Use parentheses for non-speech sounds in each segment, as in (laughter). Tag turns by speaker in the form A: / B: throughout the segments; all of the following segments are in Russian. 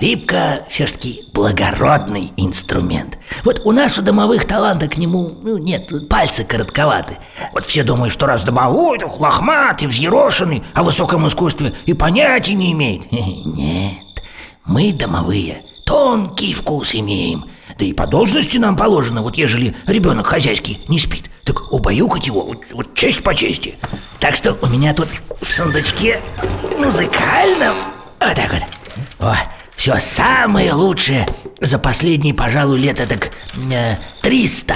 A: Скрипка все-таки благородный инструмент. Вот у нас у домовых таланта к нему ну, нет, пальцы коротковаты. Вот все думают, что раз домовой, так лохматый, взъерошенный, о высоком искусстве и понятия не имеет. (laughs) Нет, мы домовые тонкий вкус имеем. Да и по должности нам положено, вот ежели ребенок хозяйский не спит, так убаюкать его, вот, вот честь по чести. Так что у меня тут в сундучке музыкальном вот так вот. О, все самое лучшее за последние, пожалуй, лет это так э, триста.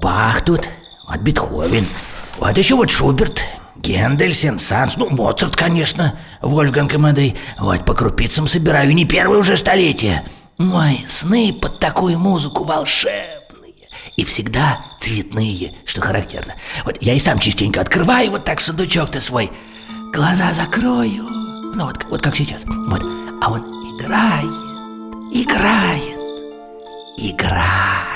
A: Бах тут, вот Бетховен, вот еще вот Шуберт, Гендельсен, Санс, ну, Моцарт, конечно, Вольфганг Эмадей. Вот по крупицам собираю, не первое уже столетие. Мои сны под такую музыку волшебные и всегда цветные, что характерно. Вот я и сам частенько открываю вот так сундучок-то свой, глаза закрою, ну вот, вот как сейчас, вот, а он играет, играет, играет.